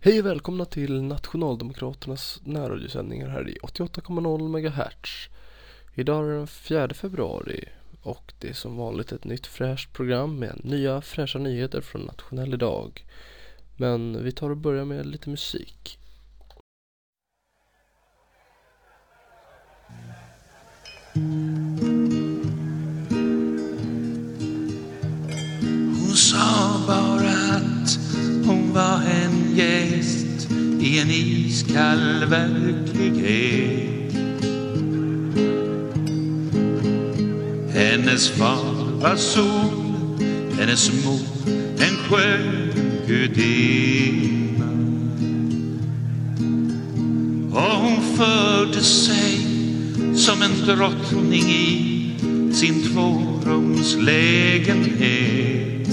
Hej och välkomna till Nationaldemokraternas närradiosändningar här i 88,0 MHz. Idag är det den 4 februari och det är som vanligt ett nytt fräscht program med nya fräscha nyheter från Nationell idag. Men vi tar och börjar med lite musik. I en iskall verklighet. Hennes far var sol, hennes mor en skön gudinna. Och hon förde sig som en drottning i sin tvårumslägenhet.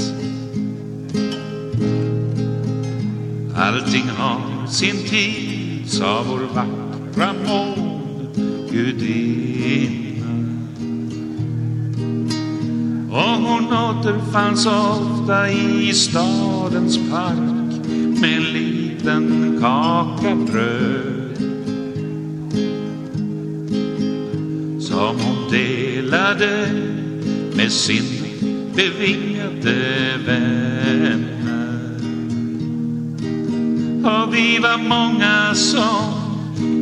Allting har sin tid, sa vår vackra mångudinna. Och hon återfanns ofta i stadens park med en liten kaka bröd. som hon delade med sin bevingade vän. Och vi var många som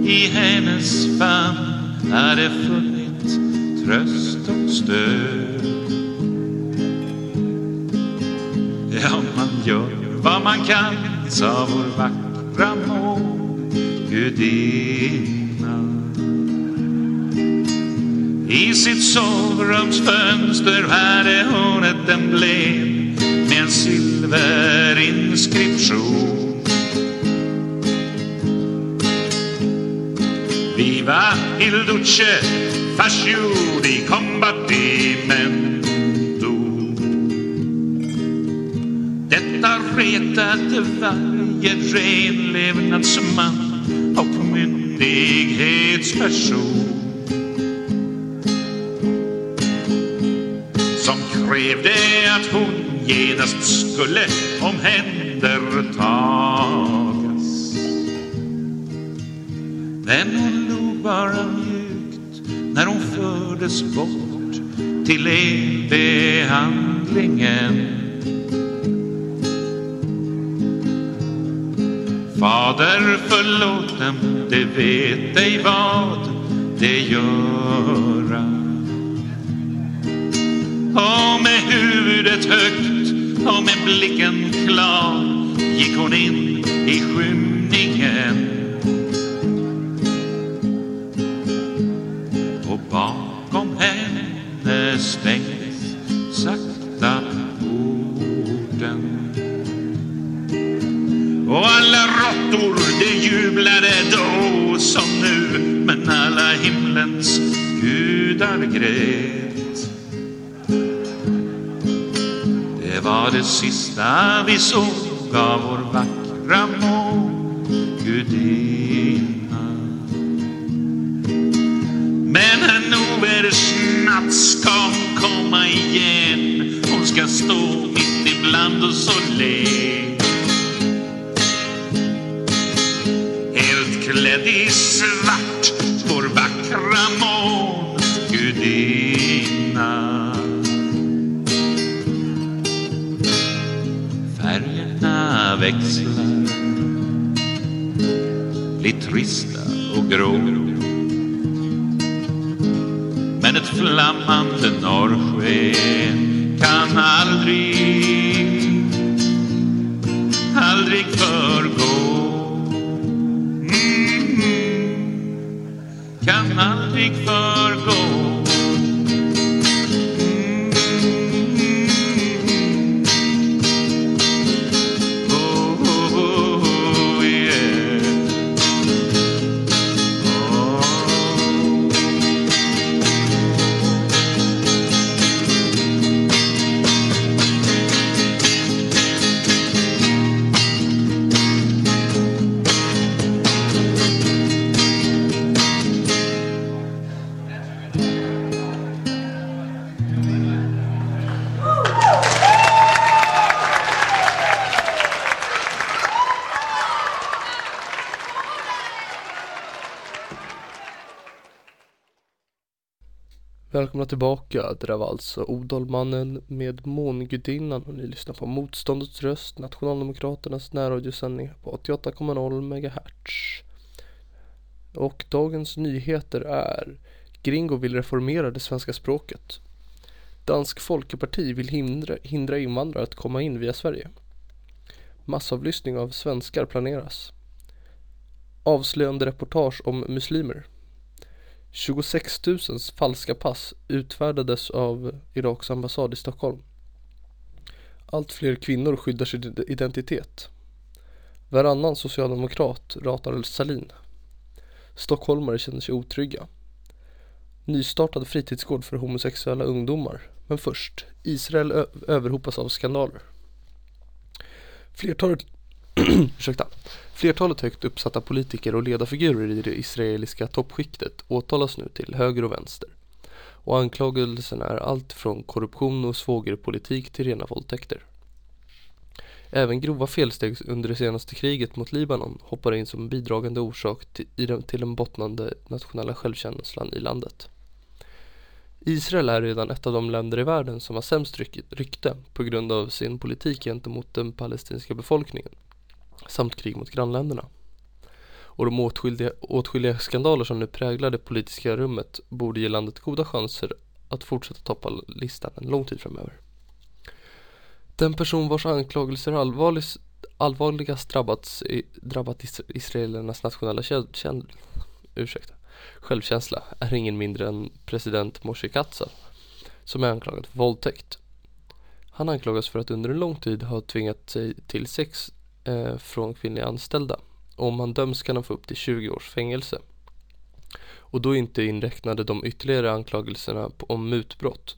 i hennes famn hade funnit tröst och stöd. Ja, man gör vad man kan, sa vår vackra mångudinna. I sitt sovrumsfönster hade hon ett emblem med en silverinskription. Il duce fascio di combattimento. Detta retade varje renlevnadsman och myndighetsperson. som krävde att hon genast skulle omhändertas. Sändes bort till behandlingen. Fader förlåt dem, det vet ej vad det göra. Och med huvudet högt och med blicken klar gick hon in i skymningen. Och alla råttor de jublade då som nu men alla himlens gudar grät. Det var det sista vi såg av vår vackra mångudinna. Men en är ska hon komma igen. Hon ska stå mitt ibland oss och le. Klädd i svart, vår vackra mångudinna. Färgerna växlar, blir trista och grå. Men ett flammande norrsken Välkomna tillbaka. Det där var alltså Odalmannen med Mångudinnan och ni lyssnar på Motståndets röst, Nationaldemokraternas närradiosändning på 88,0 MHz. Och dagens nyheter är Gringo vill reformera det svenska språket. Dansk Folkeparti vill hindra, hindra invandrare att komma in via Sverige. Massavlyssning av svenskar planeras. Avslöjande reportage om muslimer. 26 000 falska pass utfärdades av Iraks ambassad i Stockholm. Allt fler kvinnor skyddar sin identitet. Varannan socialdemokrat ratar Salin. Stockholmare känner sig otrygga. Nystartad fritidsgård för homosexuella ungdomar. Men först, Israel överhopas av skandaler. Flertalet, ursäkta, flertalet högt uppsatta politiker och ledarfigurer i det israeliska toppskiktet åtalas nu till höger och vänster. Och anklagelserna är allt från korruption och svågerpolitik till rena våldtäkter. Även grova felsteg under det senaste kriget mot Libanon hoppar in som en bidragande orsak till den bottnande nationella självkänslan i landet. Israel är redan ett av de länder i världen som har sämst rykte på grund av sin politik gentemot den palestinska befolkningen samt krig mot grannländerna. Och de åtskilliga, åtskilliga skandaler som nu präglar det politiska rummet borde ge landet goda chanser att fortsätta toppa listan en lång tid framöver. Den person vars anklagelser allvarligast, allvarligast drabbats, drabbat israelernas nationella känd, ursäkta, självkänsla är ingen mindre än president Moshe Katza, som är anklagad för våldtäkt. Han anklagas för att under en lång tid ha tvingat sig till sex eh, från kvinnliga anställda. Och om han döms kan han få upp till 20 års fängelse. Och då inte inräknade de ytterligare anklagelserna om mutbrott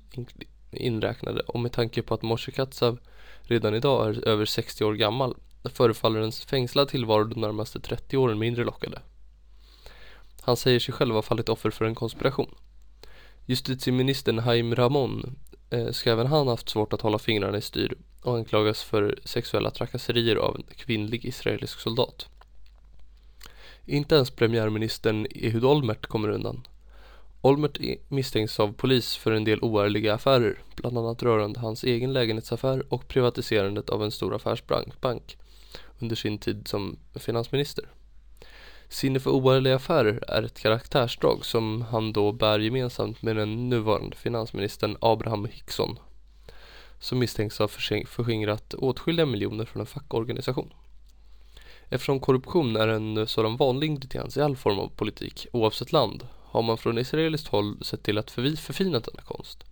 inräknade och med tanke på att Moshe Katsav redan idag är över 60 år gammal förefaller en fängslad tillvaro de närmaste 30 åren mindre lockande. Han säger sig själv ha fallit offer för en konspiration. Justitieministern Haim Ramon eh, ska även han haft svårt att hålla fingrarna i styr och anklagas för sexuella trakasserier av en kvinnlig israelisk soldat. Inte ens premiärministern Ehud Olmert kommer undan. Olmert misstänks av polis för en del oärliga affärer, bland annat rörande hans egen lägenhetsaffär och privatiserandet av en stor affärsbank under sin tid som finansminister. Sinne för oärliga affärer är ett karaktärsdrag som han då bär gemensamt med den nuvarande finansministern Abraham Hickson som misstänks ha förskingrat åtskilliga miljoner från en fackorganisation. Eftersom korruption är en sådan vanlig ingrediens i all form av politik, oavsett land, har man från israeliskt håll sett till att förfina denna konst.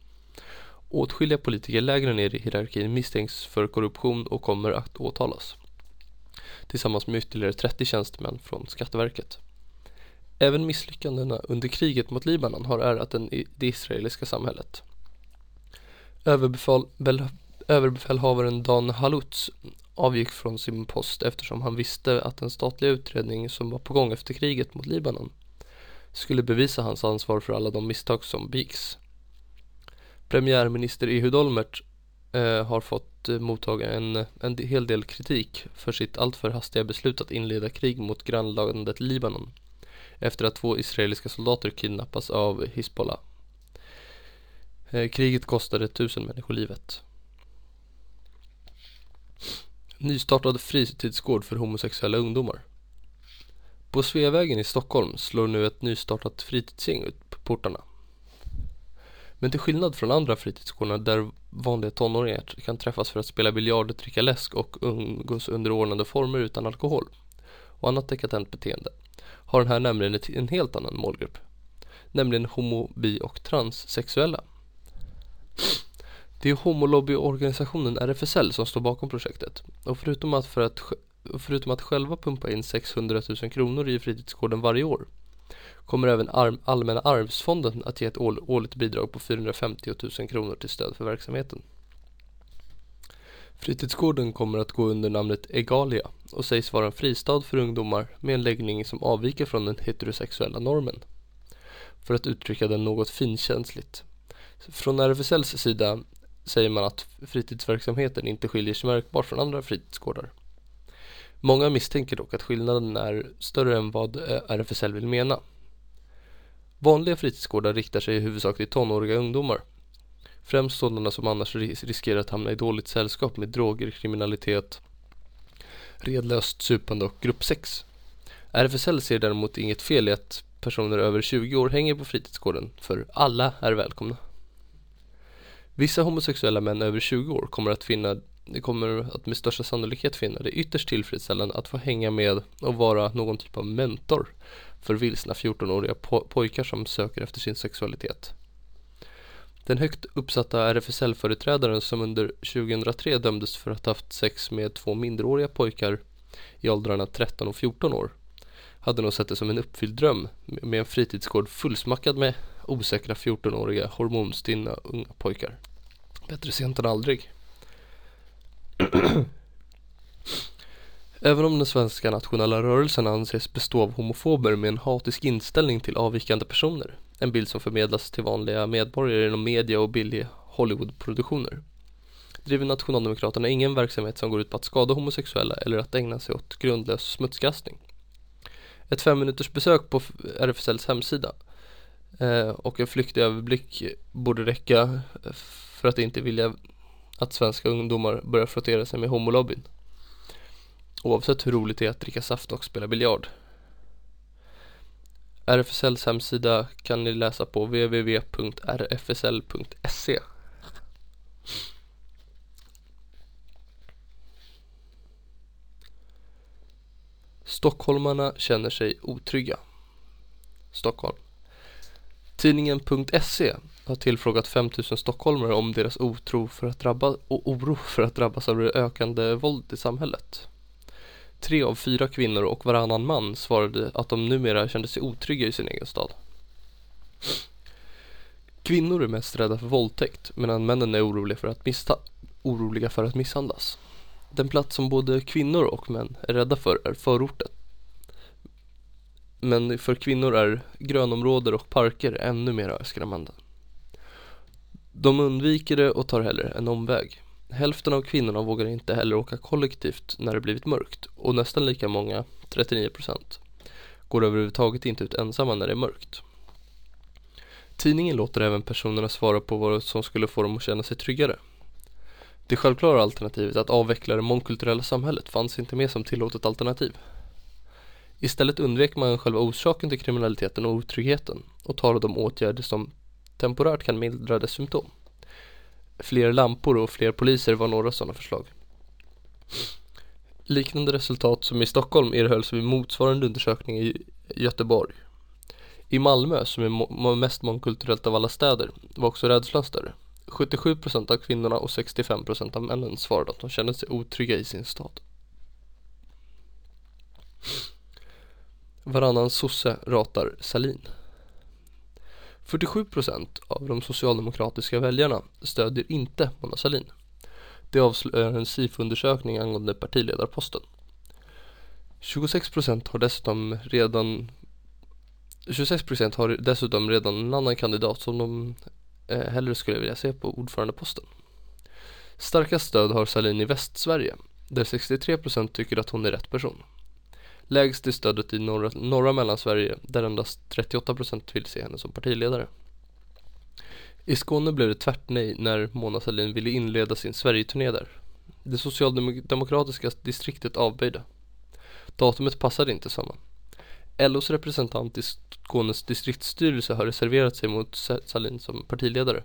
Åtskilliga politiker lägre ner i hierarkin misstänks för korruption och kommer att åtalas tillsammans med ytterligare 30 tjänstemän från Skatteverket. Även misslyckandena under kriget mot Libanon har ärat det israeliska samhället. Överbefäl, överbefälhavaren Dan Halutz avgick från sin post eftersom han visste att den statliga utredning som var på gång efter kriget mot Libanon skulle bevisa hans ansvar för alla de misstag som begicks. Premiärminister Ehud Olmert eh, har fått eh, mottaga en, en hel del kritik för sitt alltför hastiga beslut att inleda krig mot grannlandet Libanon efter att två israeliska soldater kidnappats av Hizbollah. Eh, kriget kostade tusen människor livet. Nystartad fritidsgård för homosexuella ungdomar. På Sveavägen i Stockholm slår nu ett nystartat fritidsgäng ut på portarna. Men till skillnad från andra fritidsgårdar där vanliga tonåringar kan träffas för att spela biljard, dricka läsk och umgås under ordnade former utan alkohol och annat dekatent beteende har den här nämligen en helt annan målgrupp. Nämligen homo, bi och transsexuella. Det är homolobbyorganisationen RFSL som står bakom projektet och förutom att, för att, förutom att själva pumpa in 600 000 kronor i fritidsgården varje år kommer även arm, Allmänna arvsfonden att ge ett årligt bidrag på 450 000 kronor till stöd för verksamheten. Fritidsgården kommer att gå under namnet Egalia och sägs vara en fristad för ungdomar med en läggning som avviker från den heterosexuella normen. För att uttrycka den något finkänsligt. Från RFSLs sida säger man att fritidsverksamheten inte skiljer sig märkbart från andra fritidsgårdar. Många misstänker dock att skillnaden är större än vad eh, RFSL vill mena. Vanliga fritidsgårdar riktar sig i huvudsak till tonåriga ungdomar. Främst sådana som annars riskerar att hamna i dåligt sällskap med droger, kriminalitet, redlöst supande och gruppsex. RFSL ser däremot inget fel i att personer över 20 år hänger på fritidsgården, för alla är välkomna. Vissa homosexuella män över 20 år kommer att finna det kommer att med största sannolikhet finna det ytterst tillfredsställande att få hänga med och vara någon typ av mentor för vilsna 14-åriga po pojkar som söker efter sin sexualitet. Den högt uppsatta RFSL-företrädaren som under 2003 dömdes för att ha haft sex med två minderåriga pojkar i åldrarna 13 och 14 år hade nog sett det som en uppfylld dröm med en fritidsgård fullsmackad med osäkra 14-åriga hormonstinna unga pojkar. Bättre sent än aldrig. Även om den svenska nationella rörelsen anses bestå av homofober med en hatisk inställning till avvikande personer, en bild som förmedlas till vanliga medborgare genom media och billiga Hollywoodproduktioner, driver Nationaldemokraterna ingen verksamhet som går ut på att skada homosexuella eller att ägna sig åt grundlös smutskastning. Ett fem minuters besök på RFSLs hemsida Eh, och en flyktig överblick borde räcka eh, för att inte vilja att svenska ungdomar börjar frottera sig med homolobbyn. Oavsett hur roligt det är att dricka saft och spela biljard. RFSLs hemsida kan ni läsa på www.rfsl.se Stockholmarna känner sig otrygga. Stockholm. Tidningen.se har tillfrågat 5000 stockholmare om deras otro för att drabba, och oro för att drabbas av det ökande våldet i samhället. Tre av fyra kvinnor och varannan man svarade att de numera kände sig otrygga i sin egen stad. Kvinnor är mest rädda för våldtäkt medan männen är oroliga för att, missta oroliga för att misshandlas. Den plats som både kvinnor och män är rädda för är förorten. Men för kvinnor är grönområden och parker ännu mer skrämmande. De undviker det och tar hellre en omväg. Hälften av kvinnorna vågar inte heller åka kollektivt när det blivit mörkt och nästan lika många, 39%, går överhuvudtaget inte ut ensamma när det är mörkt. Tidningen låter även personerna svara på vad som skulle få dem att känna sig tryggare. Det självklara alternativet att avveckla det mångkulturella samhället fanns inte med som tillåtet alternativ. Istället undvek man själva orsaken till kriminaliteten och otryggheten och talade om åtgärder som temporärt kan mildra dess symptom. Fler lampor och fler poliser var några sådana förslag. Liknande resultat som i Stockholm erhölls vid motsvarande undersökning i Göteborg. I Malmö, som är mest mångkulturellt av alla städer, var också rädslan större. 77% av kvinnorna och 65% av männen svarade att de kände sig otrygga i sin stad. Varannan sosse ratar Salin. 47% av de socialdemokratiska väljarna stödjer inte Mona Sahlin. Det avslöjar en SIFO-undersökning angående partiledarposten. 26% har dessutom redan 26% har dessutom redan en annan kandidat som de eh, hellre skulle vilja se på ordförandeposten. Starkast stöd har Sahlin i Västsverige där 63% tycker att hon är rätt person. Lägst är stödet i norra, norra Mellansverige där endast 38% vill se henne som partiledare. I Skåne blev det tvärt nej när Mona Sahlin ville inleda sin Sverigeturné där. Det socialdemokratiska distriktet avböjde. Datumet passade inte samman. LOs representant i Skånes distriktsstyrelse har reserverat sig mot Sahlin som partiledare.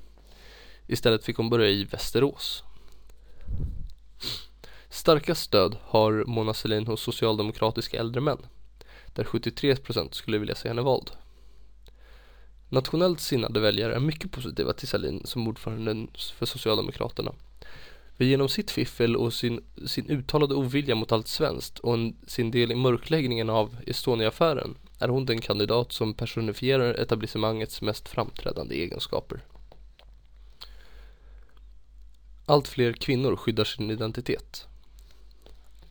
Istället fick hon börja i Västerås. Starkast stöd har Mona Sahlin hos socialdemokratiska äldre män, där 73% skulle vilja se henne vald. Nationellt sinnade väljare är mycket positiva till Sahlin som ordförande för Socialdemokraterna. För genom sitt fiffel och sin, sin uttalade ovilja mot allt svenskt och en, sin del i mörkläggningen av Estonia-affären är hon den kandidat som personifierar etablissemangets mest framträdande egenskaper. Allt fler kvinnor skyddar sin identitet.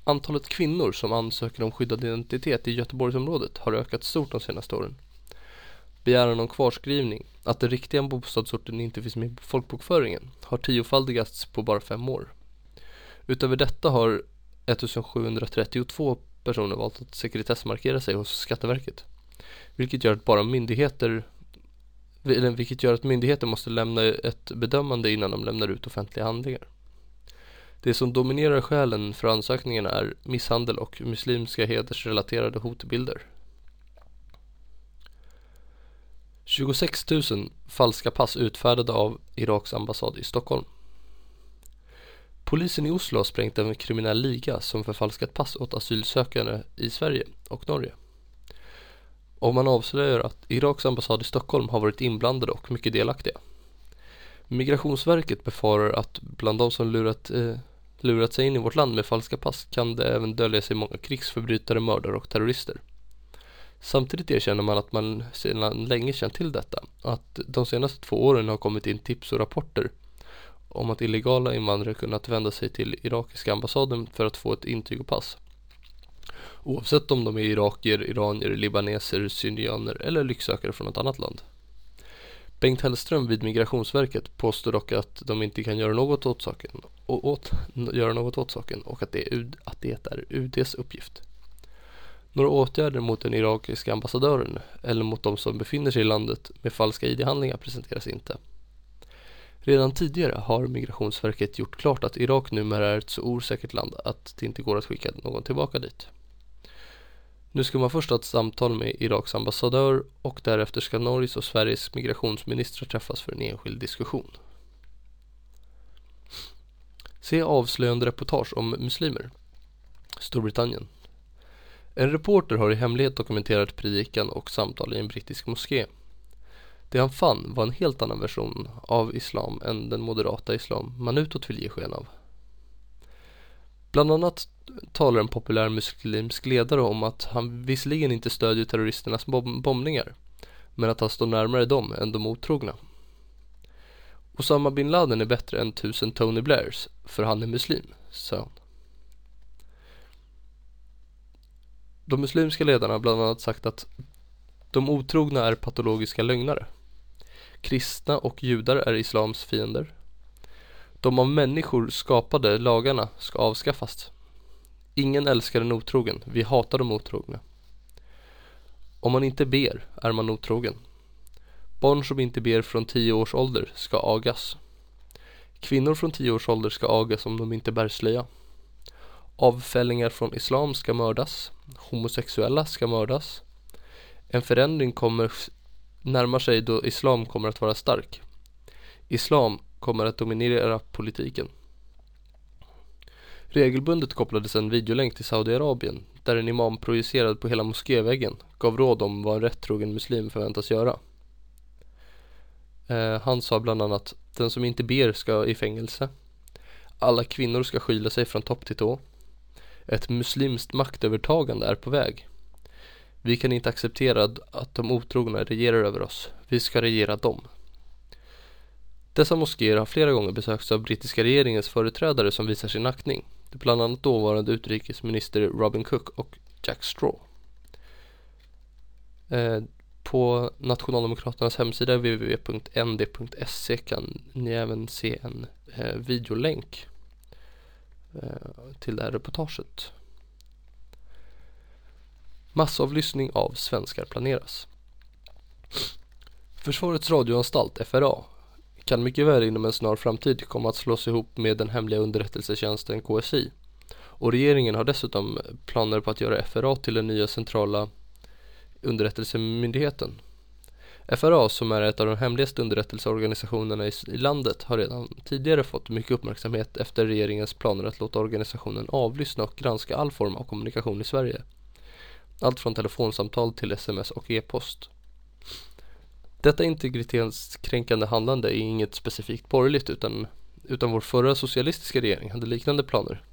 Antalet kvinnor som ansöker om skyddad identitet i Göteborgsområdet har ökat stort de senaste åren. Begäran om kvarskrivning, att den riktiga bostadsorten inte finns med i folkbokföringen, har tiofaldigats på bara fem år. Utöver detta har 1732 personer valt att sekretessmarkera sig hos Skatteverket, vilket gör att bara myndigheter vilket gör att myndigheter måste lämna ett bedömande innan de lämnar ut offentliga handlingar. Det som dominerar skälen för ansökningarna är misshandel och muslimska hedersrelaterade hotbilder. 26 000 falska pass utfärdade av Iraks ambassad i Stockholm. Polisen i Oslo har sprängt en kriminell liga som förfalskat pass åt asylsökande i Sverige och Norge. Och man avslöjar att Iraks ambassad i Stockholm har varit inblandade och mycket delaktiga. Migrationsverket befarar att bland de som lurat, eh, lurat sig in i vårt land med falska pass kan det även dölja sig många krigsförbrytare, mördare och terrorister. Samtidigt erkänner man att man sedan länge känt till detta. Att de senaste två åren har kommit in tips och rapporter om att illegala invandrare kunnat vända sig till irakiska ambassaden för att få ett intyg och pass. Oavsett om de är irakier, iranier, libaneser, syrianer eller lycksökare från ett annat land. Bengt Hellström vid Migrationsverket påstår dock att de inte kan göra något åt saken och, åt, göra något åt saken och att det, är, att det är UDs uppgift. Några åtgärder mot den irakiska ambassadören eller mot de som befinner sig i landet med falska ID-handlingar presenteras inte. Redan tidigare har Migrationsverket gjort klart att Irak numera är ett så osäkert land att det inte går att skicka någon tillbaka dit. Nu ska man först ha ett samtal med Iraks ambassadör och därefter ska Norges och Sveriges migrationsministrar träffas för en enskild diskussion. Se avslöjande reportage om muslimer. Storbritannien. En reporter har i hemlighet dokumenterat predikan och samtal i en brittisk moské. Det han fann var en helt annan version av islam än den moderata islam man utåt vill ge sken av. Bland annat talar en populär muslimsk ledare om att han visserligen inte stödjer terroristernas bomb bombningar men att han står närmare dem än de otrogna. Osama bin Laden är bättre än tusen Tony Blairs för han är muslim, sa han. De muslimska ledarna har bland annat sagt att de otrogna är patologiska lögnare. Kristna och judar är islams fiender. De av människor skapade lagarna ska avskaffas. Ingen älskar en otrogen, vi hatar de otrogna. Om man inte ber är man otrogen. Barn som inte ber från tio års ålder ska agas. Kvinnor från tio års ålder ska agas om de inte bär slöja. Avfällingar från islam ska mördas. Homosexuella ska mördas. En förändring kommer närmar sig då islam kommer att vara stark. Islam kommer att dominera politiken. Regelbundet kopplades en videolänk till Saudiarabien där en imam projicerad på hela moskéväggen gav råd om vad en rättrogen muslim förväntas göra. Eh, han sa bland annat den som inte ber ska i fängelse. Alla kvinnor ska skyla sig från topp till tå. Ett muslimskt maktövertagande är på väg. Vi kan inte acceptera att de otrogna regerar över oss. Vi ska regera dem. Dessa moskéer har flera gånger besökts av brittiska regeringens företrädare som visar sin aktning. Bland annat dåvarande utrikesminister Robin Cook och Jack Straw. Eh, på Nationaldemokraternas hemsida www.nd.se kan ni även se en eh, videolänk eh, till det här reportaget. Massavlyssning av svenskar planeras. Försvarets radioanstalt, FRA, kan mycket väl inom en snar framtid komma att slås ihop med den hemliga underrättelsetjänsten KSI. Och regeringen har dessutom planer på att göra FRA till den nya centrala underrättelsemyndigheten. FRA som är ett av de hemligaste underrättelseorganisationerna i landet har redan tidigare fått mycket uppmärksamhet efter regeringens planer att låta organisationen avlyssna och granska all form av kommunikation i Sverige. Allt från telefonsamtal till sms och e-post. Detta integritetskränkande handlande är inget specifikt borgerligt utan, utan vår förra socialistiska regering hade liknande planer.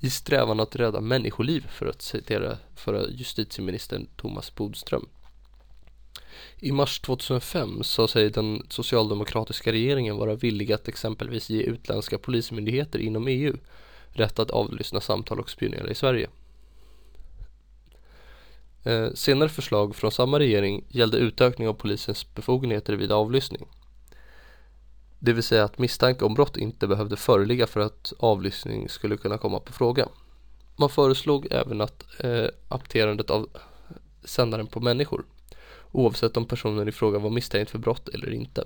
I strävan att rädda människoliv för att citera förra justitieministern Thomas Bodström. I mars 2005 sa sig den socialdemokratiska regeringen vara villig att exempelvis ge utländska polismyndigheter inom EU rätt att avlyssna samtal och spionera i Sverige. Eh, senare förslag från samma regering gällde utökning av polisens befogenheter vid avlyssning. Det vill säga att misstanke om brott inte behövde föreligga för att avlyssning skulle kunna komma på fråga. Man föreslog även att eh, apterandet av sändaren på människor oavsett om personen i fråga var misstänkt för brott eller inte.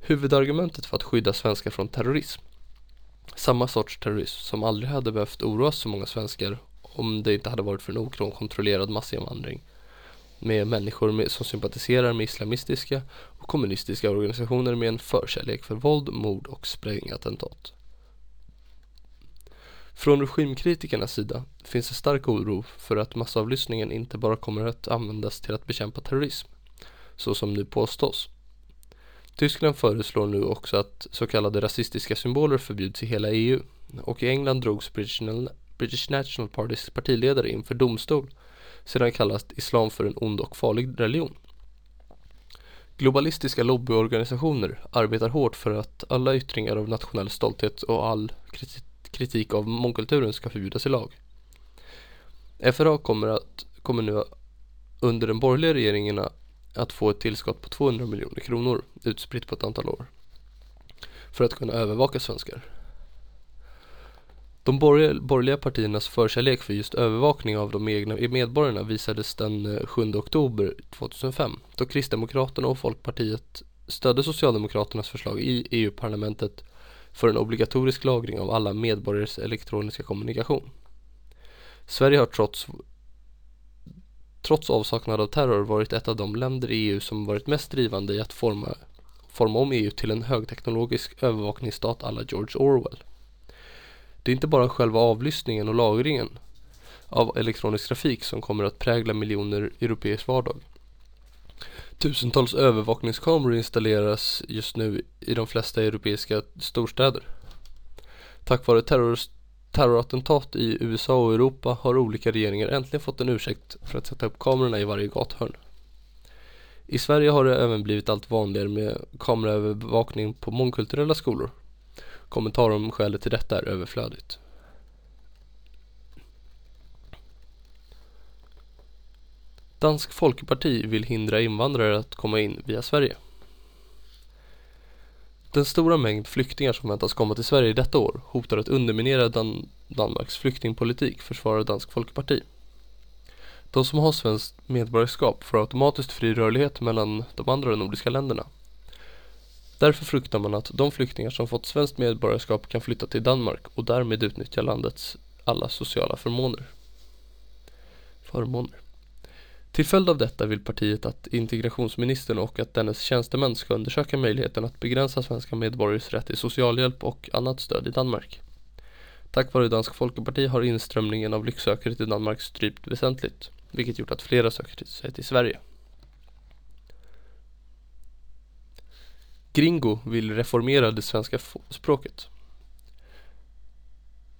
Huvudargumentet för att skydda svenskar från terrorism, samma sorts terrorism som aldrig hade behövt oroa så många svenskar om det inte hade varit för en okontrollerad massinvandring med människor med, som sympatiserar med islamistiska och kommunistiska organisationer med en förkärlek för våld, mord och sprängattentat. Från regimkritikernas sida finns det stark oro för att massavlyssningen inte bara kommer att användas till att bekämpa terrorism, så som nu påstås. Tyskland föreslår nu också att så kallade rasistiska symboler förbjuds i hela EU och i England drogs British British National Partys partiledare inför domstol sedan kallat islam för en ond och farlig religion. Globalistiska lobbyorganisationer arbetar hårt för att alla yttringar av nationell stolthet och all kritik av mångkulturen ska förbjudas i lag. FRA kommer, att, kommer nu under den borgerliga regeringen att få ett tillskott på 200 miljoner kronor utspritt på ett antal år för att kunna övervaka svenskar. De borgerliga partiernas förkärlek för just övervakning av de egna medborgarna visades den eh, 7 oktober 2005 då Kristdemokraterna och Folkpartiet stödde Socialdemokraternas förslag i EU-parlamentet för en obligatorisk lagring av alla medborgares elektroniska kommunikation. Sverige har trots, trots avsaknad av terror varit ett av de länder i EU som varit mest drivande i att forma, forma om EU till en högteknologisk övervakningsstat alla George Orwell. Det är inte bara själva avlyssningen och lagringen av elektronisk trafik som kommer att prägla miljoner europeisk vardag. Tusentals övervakningskameror installeras just nu i de flesta europeiska storstäder. Tack vare terror, terrorattentat i USA och Europa har olika regeringar äntligen fått en ursäkt för att sätta upp kamerorna i varje gathörn. I Sverige har det även blivit allt vanligare med kameraövervakning på mångkulturella skolor. Kommentar om skälet till detta är överflödigt. Dansk Folkeparti vill hindra invandrare att komma in via Sverige. Den stora mängd flyktingar som väntas komma till Sverige detta år hotar att underminera Dan Danmarks flyktingpolitik, försvarar Dansk Folkeparti. De som har svenskt medborgarskap får automatiskt fri rörlighet mellan de andra nordiska länderna. Därför fruktar man att de flyktingar som fått svenskt medborgarskap kan flytta till Danmark och därmed utnyttja landets alla sociala förmåner. Förmåner. Till följd av detta vill partiet att integrationsministern och att dennes tjänstemän ska undersöka möjligheten att begränsa svenska medborgares rätt till socialhjälp och annat stöd i Danmark. Tack vare Dansk Folkeparti har inströmningen av lycksökare till Danmark strypt väsentligt, vilket gjort att flera söker sig till Sverige. Gringo vill reformera det svenska språket.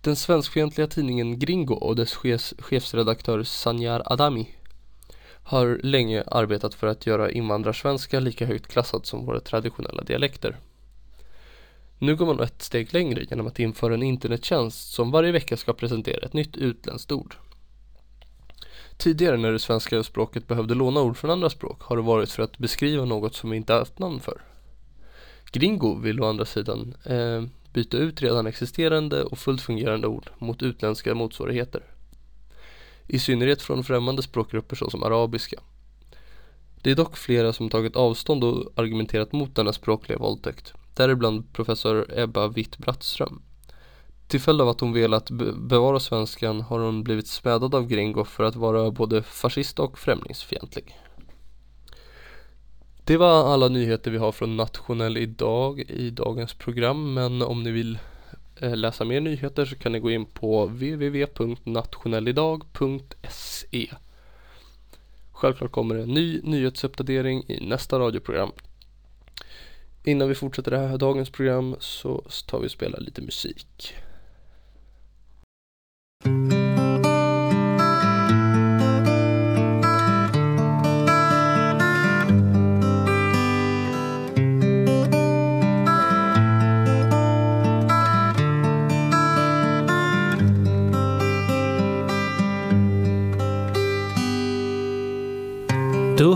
Den svenskfientliga tidningen Gringo och dess chefs chefsredaktör Sanjar Adami har länge arbetat för att göra invandrarsvenska lika högt klassat som våra traditionella dialekter. Nu går man ett steg längre genom att införa en internettjänst som varje vecka ska presentera ett nytt utländskt ord. Tidigare när det svenska språket behövde låna ord från andra språk har det varit för att beskriva något som vi inte haft namn för. Gringo vill å andra sidan eh, byta ut redan existerande och fullt fungerande ord mot utländska motsvarigheter i synnerhet från främmande språkgrupper såsom arabiska. Det är dock flera som tagit avstånd och argumenterat mot denna språkliga våldtäkt, däribland professor Ebba Witt-Brattström. Till följd av att hon velat bevara svenskan har hon blivit smädad av Gringo för att vara både fascist och främlingsfientlig. Det var alla nyheter vi har från Nationell idag i dagens program men om ni vill eh, läsa mer nyheter så kan ni gå in på www.nationellidag.se Självklart kommer en ny nyhetsuppdatering i nästa radioprogram. Innan vi fortsätter det här dagens program så tar vi och spelar lite musik.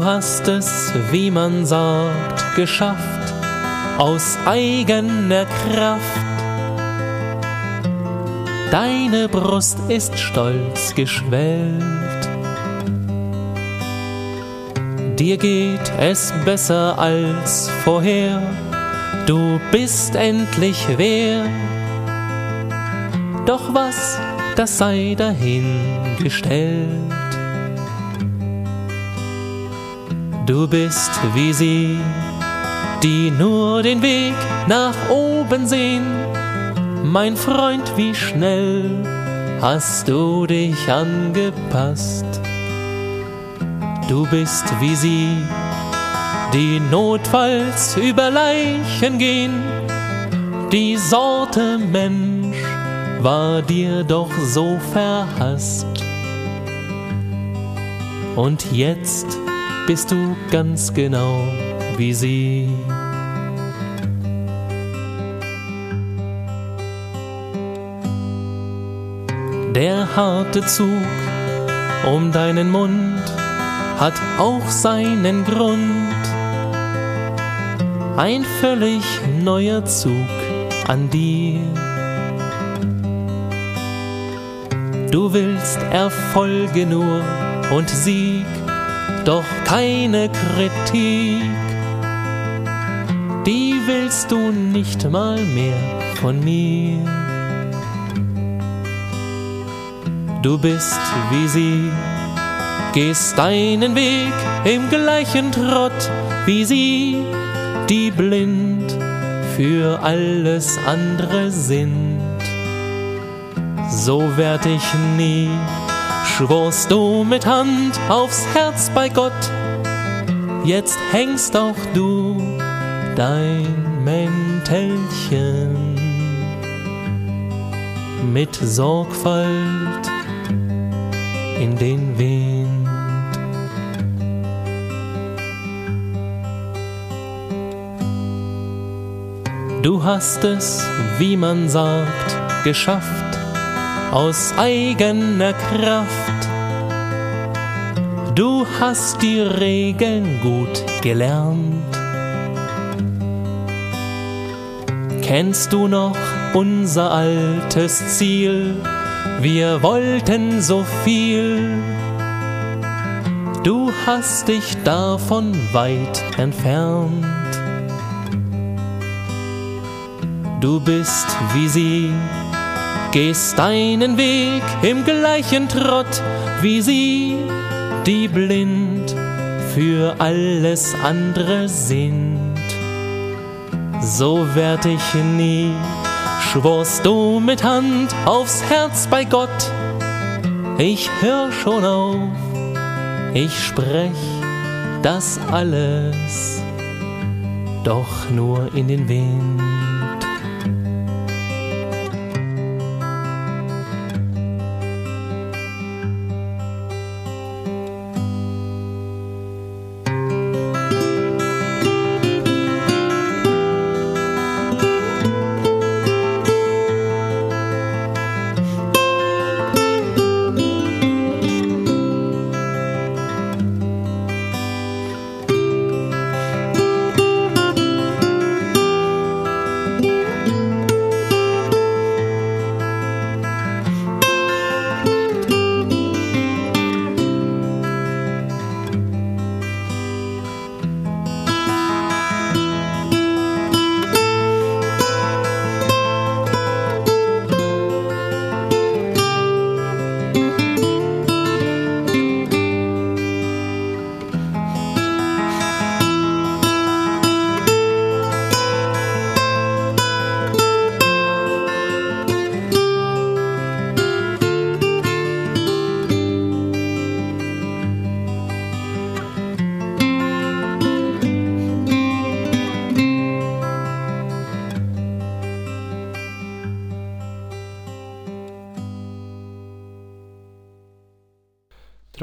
Hast es, wie man sagt, geschafft, aus eigener Kraft. Deine Brust ist stolz geschwellt. dir geht es besser als vorher, du bist endlich wer. Doch was, das sei dahingestellt. Du bist wie sie, die nur den Weg nach oben sehen. Mein Freund, wie schnell hast du dich angepasst. Du bist wie sie, die notfalls über Leichen gehen. Die Sorte Mensch war dir doch so verhasst. Und jetzt bist du ganz genau wie sie. Der harte Zug um deinen Mund hat auch seinen Grund. Ein völlig neuer Zug an dir. Du willst Erfolge nur und Sieg, doch keine Kritik. Die willst du nicht mal mehr von mir. Du bist wie sie, gehst deinen Weg im gleichen Trott wie sie, die blind für alles andere sind. So werd ich nie, schworst du mit Hand aufs Herz bei Gott. Jetzt hängst auch du dein Mäntelchen mit Sorgfalt in den Wind. Du hast es, wie man sagt, geschafft aus eigener Kraft. Du hast die Regeln gut gelernt. Kennst du noch unser altes Ziel? Wir wollten so viel. Du hast dich davon weit entfernt. Du bist wie sie, gehst deinen Weg im gleichen Trott wie sie, die blind für alles andere sind. So werd ich nie, schworst du mit Hand aufs Herz bei Gott. Ich hör schon auf, ich sprech das alles, doch nur in den Wind.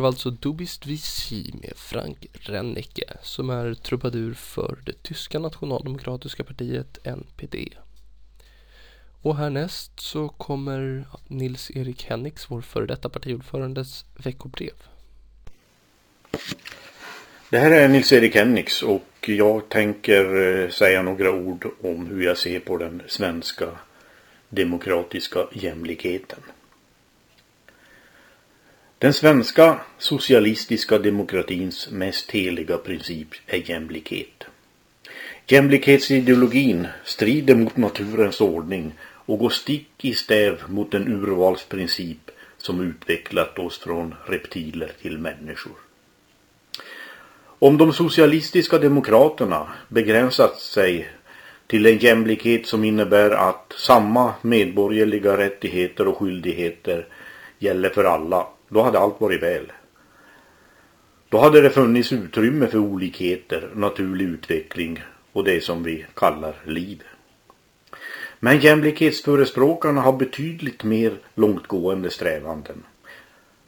Det var alltså Dubist med Frank Rennicke som är trubadur för det tyska nationaldemokratiska partiet NPD. Och härnäst så kommer Nils-Erik Henriks, vår före detta partiordförandes veckobrev. Det här är Nils-Erik Henriks och jag tänker eh, säga några ord om hur jag ser på den svenska demokratiska jämlikheten. Den svenska socialistiska demokratins mest heliga princip är jämlikhet. Jämlikhetsideologin strider mot naturens ordning och går stick i stäv mot den urvalsprincip som utvecklat oss från reptiler till människor. Om de socialistiska demokraterna begränsat sig till en jämlikhet som innebär att samma medborgerliga rättigheter och skyldigheter gäller för alla, då hade allt varit väl. Då hade det funnits utrymme för olikheter, naturlig utveckling och det som vi kallar liv. Men jämlikhetsförespråkarna har betydligt mer långtgående strävanden.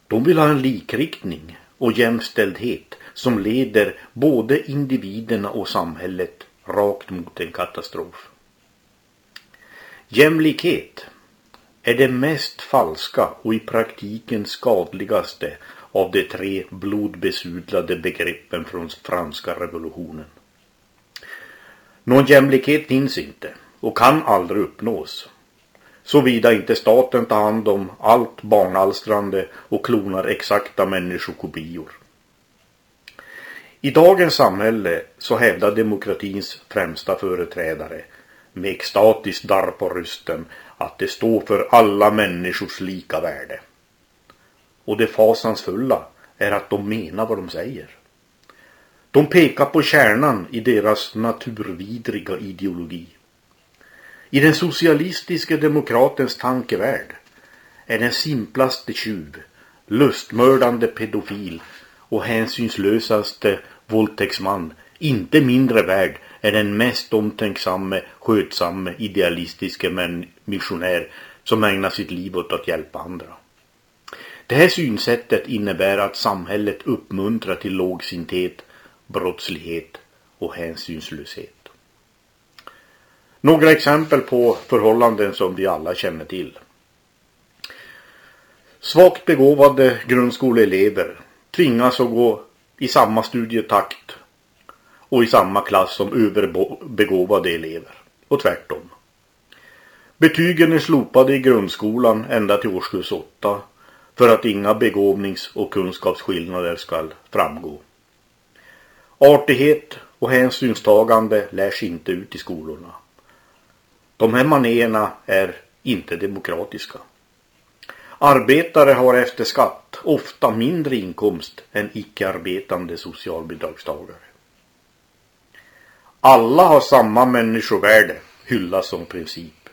De vill ha en likriktning och jämställdhet som leder både individerna och samhället rakt mot en katastrof. Jämlikhet är det mest falska och i praktiken skadligaste av de tre blodbesudlade begreppen från franska revolutionen. Någon jämlikhet finns inte och kan aldrig uppnås. Såvida inte staten tar hand om allt barnalstrande och klonar exakta människokopior. I dagens samhälle så hävdar demokratins främsta företrädare med extatiskt darr på rösten att det står för alla människors lika värde. Och det fasansfulla är att de menar vad de säger. De pekar på kärnan i deras naturvidriga ideologi. I den socialistiska demokratens tankevärld är den simplaste tjuv, lustmördande pedofil och hänsynslösaste våldtäktsman inte mindre värd är den mest omtänksamme, skötsamme, idealistiske men missionär som ägnar sitt liv åt att hjälpa andra. Det här synsättet innebär att samhället uppmuntrar till lågsinthet, brottslighet och hänsynslöshet. Några exempel på förhållanden som vi alla känner till. Svagt begåvade grundskoleelever tvingas att gå i samma studietakt och i samma klass som överbegåvade elever. Och tvärtom. Betygen är slopade i grundskolan ända till årskurs 8 för att inga begåvnings- och kunskapsskillnader ska framgå. Artighet och hänsynstagande lärs inte ut i skolorna. De här manéerna är inte demokratiska. Arbetare har efter skatt ofta mindre inkomst än icke-arbetande socialbidragstagare. Alla har samma människovärde hyllas som princip.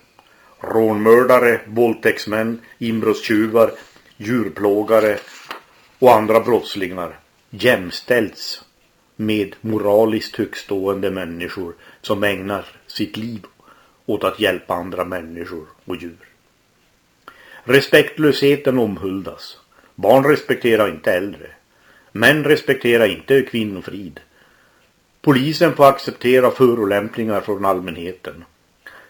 Rånmördare, våldtäktsmän, inbrottstjuvar, djurplågare och andra brottslingar jämställs med moraliskt högstående människor som ägnar sitt liv åt att hjälpa andra människor och djur. Respektlösheten omhuldas. Barn respekterar inte äldre. Män respekterar inte kvinnofrid. Polisen får acceptera förolämpningar från allmänheten.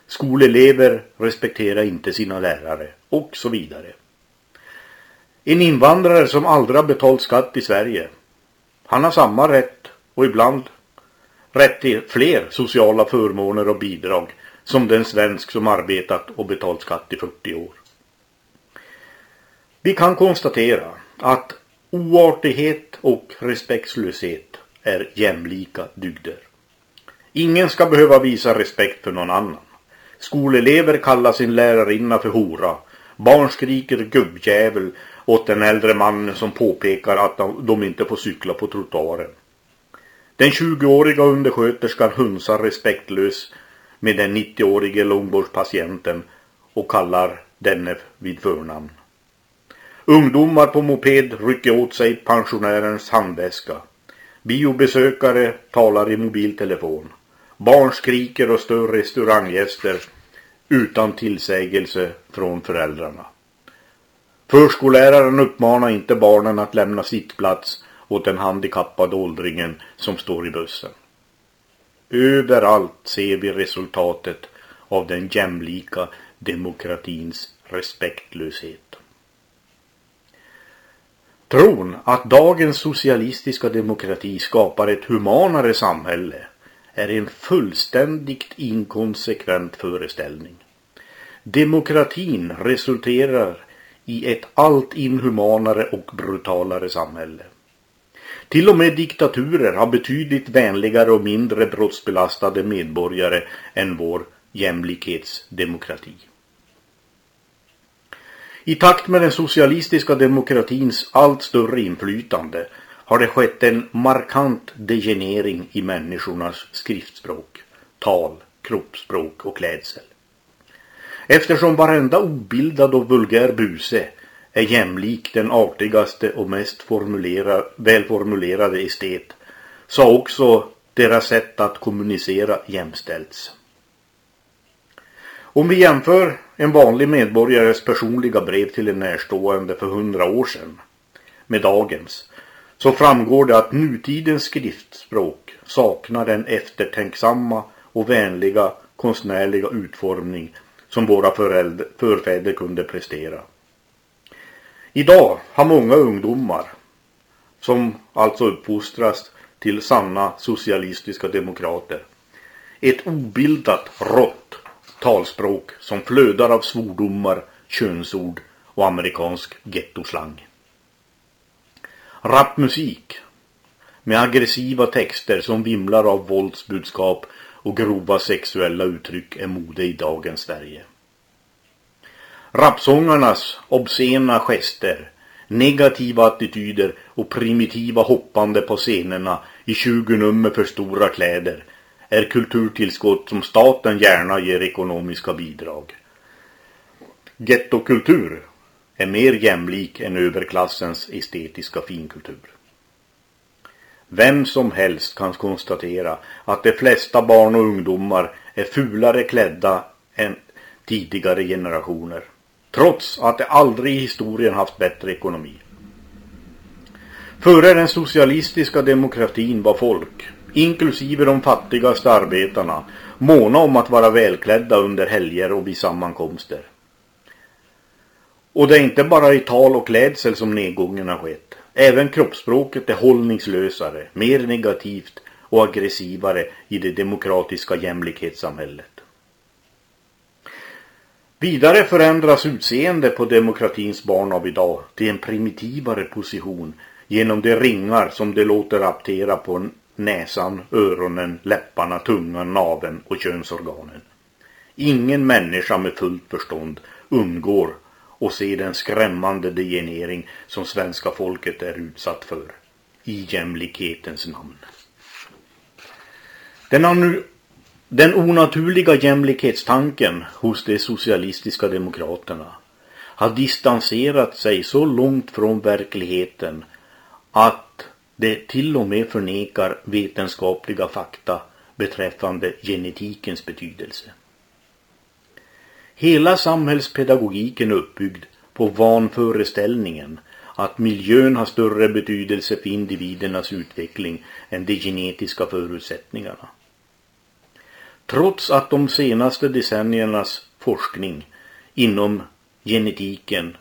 Skolelever respekterar inte sina lärare och så vidare. En invandrare som aldrig har betalt skatt i Sverige. Han har samma rätt och ibland rätt till fler sociala förmåner och bidrag som den svensk som arbetat och betalt skatt i 40 år. Vi kan konstatera att oartighet och respektlöshet är jämlika dygder. Ingen ska behöva visa respekt för någon annan. Skolelever kallar sin lärarinna för hora. Barn skriker gubbjävel åt den äldre mannen som påpekar att de inte får cykla på trottoaren. Den 20-åriga undersköterskan hunsar respektlös med den 90-årige långvårdspatienten och kallar denne vid förnamn. Ungdomar på moped rycker åt sig pensionärens handväska. Biobesökare talar i mobiltelefon. Barn skriker och stör restauranggäster utan tillsägelse från föräldrarna. Förskolläraren uppmanar inte barnen att lämna sittplats åt den handikappade åldringen som står i bussen. Överallt ser vi resultatet av den jämlika demokratins respektlöshet. Tron att dagens socialistiska demokrati skapar ett humanare samhälle är en fullständigt inkonsekvent föreställning. Demokratin resulterar i ett allt inhumanare och brutalare samhälle. Till och med diktaturer har betydligt vänligare och mindre brottsbelastade medborgare än vår jämlikhetsdemokrati. I takt med den socialistiska demokratins allt större inflytande har det skett en markant degenering i människornas skriftspråk, tal, kroppsspråk och klädsel. Eftersom varenda obildad och vulgär buse är jämlik den artigaste och mest formulera, välformulerade estet så har också deras sätt att kommunicera jämställts. Om vi jämför en vanlig medborgares personliga brev till en närstående för hundra år sedan med dagens så framgår det att nutidens skriftspråk saknar den eftertänksamma och vänliga konstnärliga utformning som våra förfäder kunde prestera. Idag har många ungdomar som alltså uppfostras till sanna socialistiska demokrater ett obildat rått talspråk som flödar av svordomar, könsord och amerikansk gettoslang. Rapmusik med aggressiva texter som vimlar av våldsbudskap och grova sexuella uttryck är mode i dagens Sverige. Rapsångarnas obscena gester, negativa attityder och primitiva hoppande på scenerna i 20 nummer för stora kläder är kulturtillskott som staten gärna ger ekonomiska bidrag. Gettokultur är mer jämlik än överklassens estetiska finkultur. Vem som helst kan konstatera att de flesta barn och ungdomar är fulare klädda än tidigare generationer. Trots att de aldrig i historien haft bättre ekonomi. Före den socialistiska demokratin var folk, inklusive de fattigaste arbetarna, måna om att vara välklädda under helger och vid sammankomster. Och det är inte bara i tal och klädsel som nedgången har skett. Även kroppsspråket är hållningslösare, mer negativt och aggressivare i det demokratiska jämlikhetssamhället. Vidare förändras utseende på demokratins barn av idag till en primitivare position genom de ringar som de låter aptera på näsan, öronen, läpparna, tungan, naven och könsorganen. Ingen människa med fullt förstånd undgår att se den skrämmande degenering som svenska folket är utsatt för i jämlikhetens namn. Den, anu, den onaturliga jämlikhetstanken hos de socialistiska demokraterna har distanserat sig så långt från verkligheten att det till och med förnekar vetenskapliga fakta beträffande genetikens betydelse. Hela samhällspedagogiken är uppbyggd på vanföreställningen att miljön har större betydelse för individernas utveckling än de genetiska förutsättningarna. Trots att de senaste decenniernas forskning inom genetiken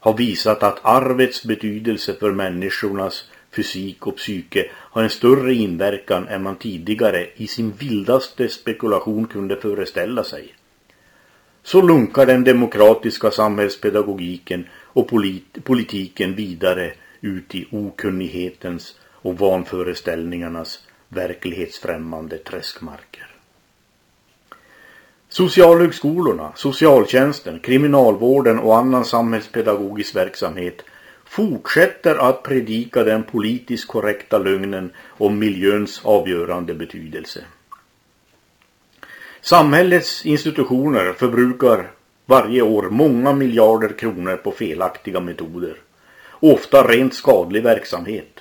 har visat att arvets betydelse för människornas fysik och psyke har en större inverkan än man tidigare i sin vildaste spekulation kunde föreställa sig så lunkar den demokratiska samhällspedagogiken och polit politiken vidare ut i okunnighetens och vanföreställningarnas verklighetsfrämmande träskmarker. Socialhögskolorna, socialtjänsten, kriminalvården och annan samhällspedagogisk verksamhet fortsätter att predika den politiskt korrekta lögnen om miljöns avgörande betydelse. Samhällets institutioner förbrukar varje år många miljarder kronor på felaktiga metoder. Ofta rent skadlig verksamhet.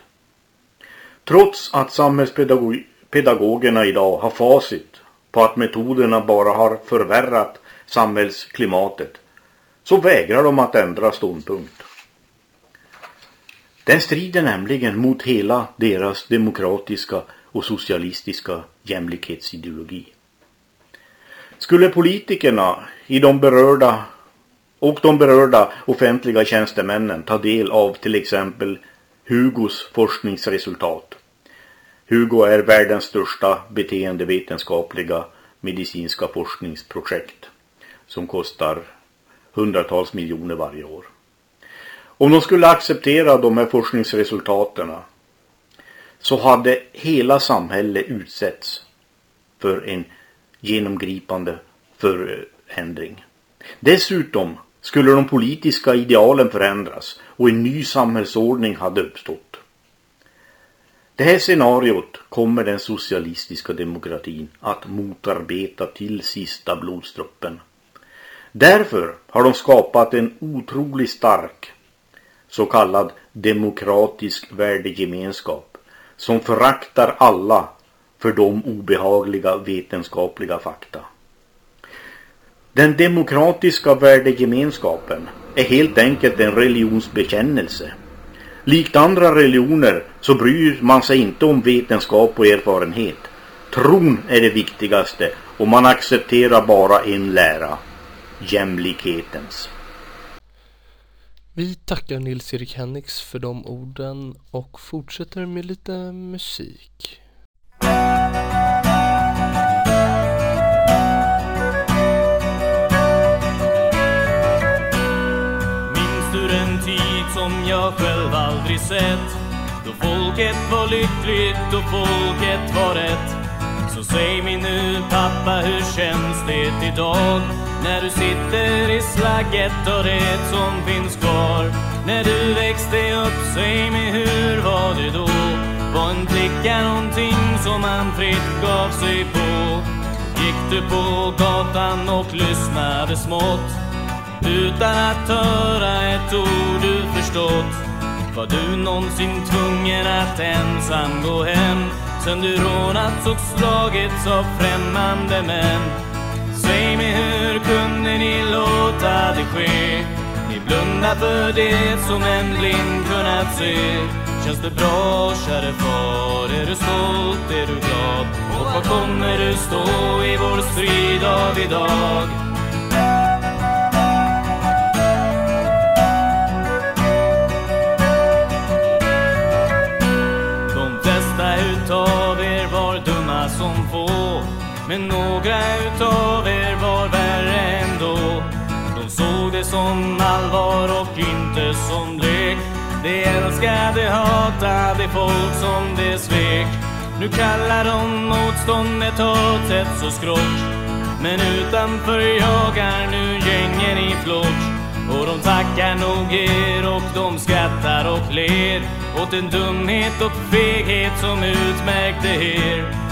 Trots att samhällspedagogerna idag har facit på att metoderna bara har förvärrat samhällsklimatet så vägrar de att ändra ståndpunkt. Den strider nämligen mot hela deras demokratiska och socialistiska jämlikhetsideologi. Skulle politikerna i de berörda och de berörda offentliga tjänstemännen ta del av till exempel Hugos forskningsresultat. Hugo är världens största beteendevetenskapliga medicinska forskningsprojekt som kostar hundratals miljoner varje år. Om de skulle acceptera de här forskningsresultaten så hade hela samhället utsätts för en genomgripande förändring. Dessutom skulle de politiska idealen förändras och en ny samhällsordning hade uppstått. Det här scenariot kommer den socialistiska demokratin att motarbeta till sista blodsdroppen. Därför har de skapat en otroligt stark så kallad demokratisk värdegemenskap som föraktar alla för de obehagliga vetenskapliga fakta. Den demokratiska värdegemenskapen är helt enkelt en religionsbekännelse. Likt andra religioner så bryr man sig inte om vetenskap och erfarenhet. Tron är det viktigaste och man accepterar bara en lära. Jämlikhetens. Vi tackar Nils-Erik Hennix för de orden och fortsätter med lite musik. Minns du den tid som jag själv aldrig sett? Då folket var lyckligt och folket var rätt. Säg mig nu pappa, hur känns det idag? När du sitter i slagget och det som finns kvar. När du växte upp, säg mig hur var det då? Var en flicka någonting som man fritt gav sig på? Gick du på gatan och lyssnade smått? Utan att höra ett ord du förstått Var du någonsin tvungen att ensam gå hem Sen du rånats och slagits av främmande män Säg mig hur kunde ni låta det ske? Ni blundar för det som en blind kunnat se Känns det bra käre far? Är du stolt? Är du glad? Och var kommer du stå i vår strid av idag? Men några utav er var värre ändå. De såg det som allvar och inte som lek. De älskade, hatade folk som de svek. Nu kallar de motståndet hat, hets och skrock. Men utanför jagar nu gängen i flock. Och de tackar nog er och de skrattar och ler. Åt den dumhet och feghet som utmärkte er.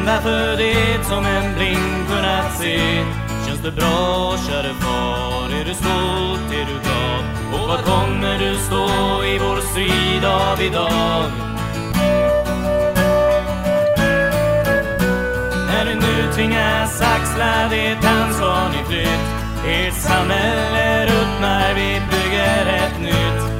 Ni för det som en blind kunnat se Känns det bra käre far? Är du stolt? Är du glad? Och vad kommer du stå i vår strid av idag? När du nu tvingas axla ditt ansvar ni flytt Ert samhälle ruttnar, vi bygger ett nytt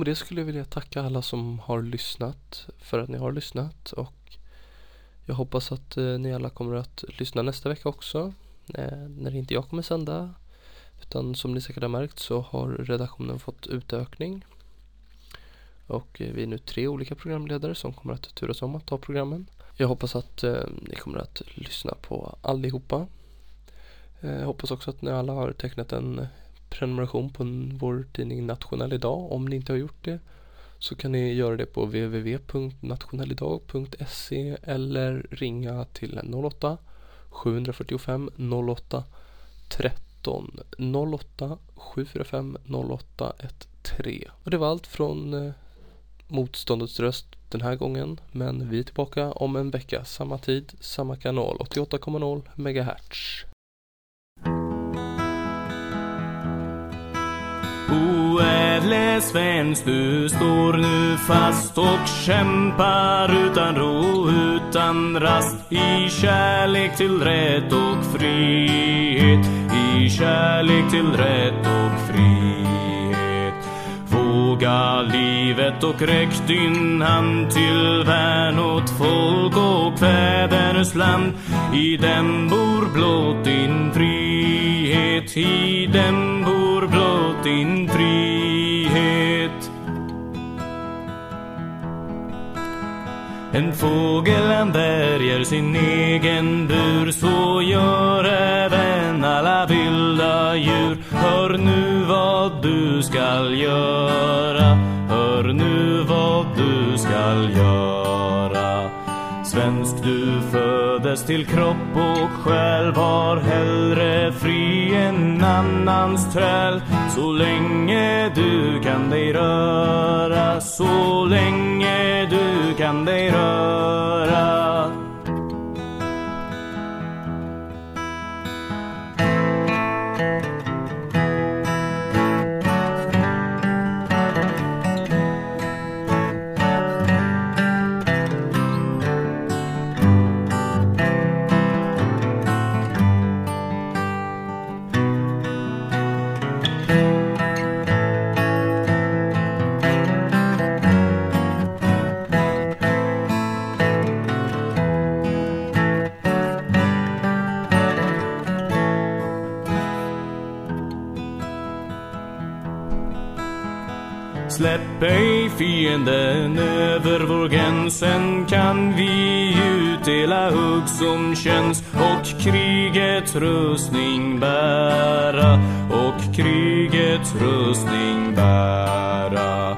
Med det skulle jag vilja tacka alla som har lyssnat för att ni har lyssnat och jag hoppas att eh, ni alla kommer att lyssna nästa vecka också eh, när inte jag kommer sända utan som ni säkert har märkt så har redaktionen fått utökning och eh, vi är nu tre olika programledare som kommer att turas om att ta programmen. Jag hoppas att eh, ni kommer att lyssna på allihopa. Jag hoppas också att ni alla har tecknat en prenumeration på vår tidning Nationell Idag. Om ni inte har gjort det så kan ni göra det på www.nationellidag.se eller ringa till 08 745 08 13 08 745 08 13. Och det var allt från eh, Motståndets röst den här gången men vi är tillbaka om en vecka, samma tid, samma kanal, 88,0 MHz. Oädle svensk, du står nu fast och kämpar utan ro, utan rast i kärlek till rätt och frihet, i kärlek till rätt och frihet. Våga livet och räck din hand till värn åt folk och fäders land. I dem bor blott din frihet, i dem din frihet. En fågel han värjer sin egen bur. Så gör även alla vilda djur. Hör nu vad du skall göra. Hör nu vad du skall göra. Svensk du föddes till kropp och själ. Var hellre fri än annans träl. Så länge du kan dig röra Så länge du kan dig röra. Över Sen kan vi utdela hugg som känns Och krigets rustning bära Och krigets rustning bära.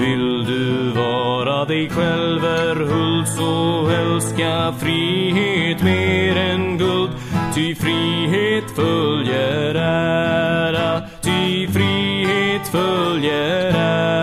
Vill du vara dig själv erhuld så älska frihet mer än guld. Ty frihet följer ära Ty frihet följer ära.